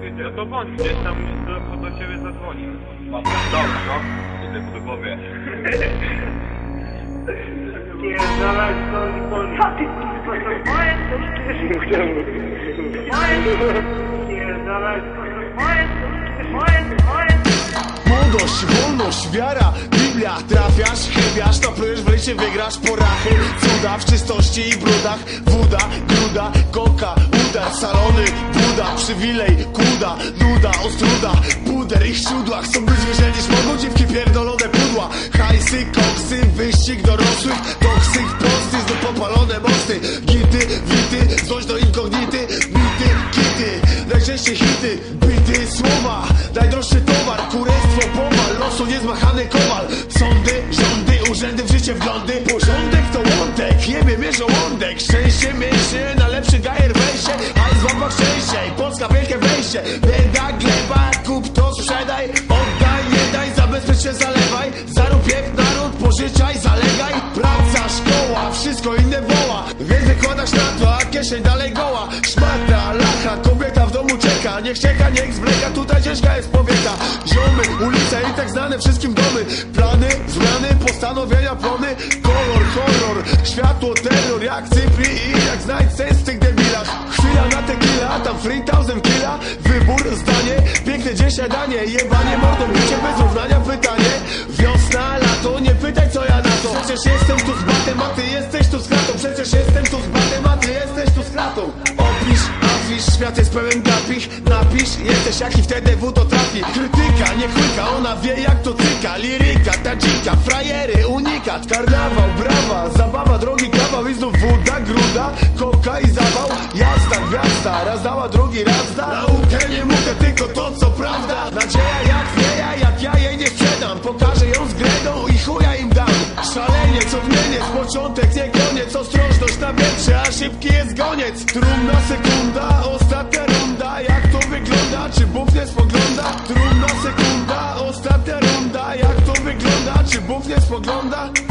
będzie to no to bądź, gdzieś tam do, do ciebie zadzwoni. Dobra, no, idę po głowie. Pierdalaj, stoi, stoi. Co ty kurwa, to moje, to Moje, pierdalaj, moje, to moje, moje. Młodość, wolność, wiara, Biblia Trafiasz, chybiasz, naplujesz, wreszcie wygrasz porachy Cuda w czystości i brudach. Woda, gruda, koka, udar Salony, buda, przywilej, kuda Nuda, ostruda, puder ich źródłach Chcą być wyżej niż mogą dziewki pierdolone pudła. Hajsy, koksy, wyścig dorosłych. Toksyk, prosty, znów popalone mosty. Gity, wity, coś do inkognity. Bity, kity, najczęściej hity. Bity, słowa, najdroższy towar. Kurestwo, powal, losu niezmachany kowal. Sądy, rządy, urzędy, w życie wglądy łądek, jebie mnie żołądek Szczęście mieście, na lepszy gajer wejście. Jest w łapach częściej, Polska wielkie wejście. Bieda, gleba, kup to sprzedaj Oddaj, nie daj, zabezpiecz się, zalewaj. Zarób jak naród, pożyczaj, zalegaj. Praca, szkoła, wszystko inne woła. Więc wykładasz na to, a kieszeń dalej goła. Szmata, lacha, czeka Niech czeka, niech zbleka, tutaj ciężka jest powieka. Ziomy, ulice i tak znane wszystkim domy. Plany, zmiany, postanowienia, plony. Kolor, horror, światło, terror Jak Cypri i jak znajdź sens w tych debilach Chwila na tequila, a tam free thousand killa. Wybór, zdanie, piękne dzień śniadanie Jebanie mordą, bicie bez afisz, świat jest pełen gapich Napisz, jesteś jak i wtedy w to trafi Krytyka, nie chłyka, ona wie jak to cyka. Liryka, tadzika, frajery, unikat. Karnawał, brawa, zabawa, drogi kawał. I znów woda, gruda, koka i zawał. Jazda, gwiazda, raz dała, drugi raz da. Naukę nie mogę, tylko to co prawda. Nadzieja jak wieja, ja nie koniec Ostrożność na wietrze, a szybki jest goniec Trumna sekunda, ostatnia runda Jak to wygląda, czy Bóg nie spogląda? Trumna sekunda, ostatnia runda Jak to wygląda, czy Bóg nie spogląda?